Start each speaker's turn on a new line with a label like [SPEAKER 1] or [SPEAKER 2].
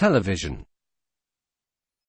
[SPEAKER 1] television.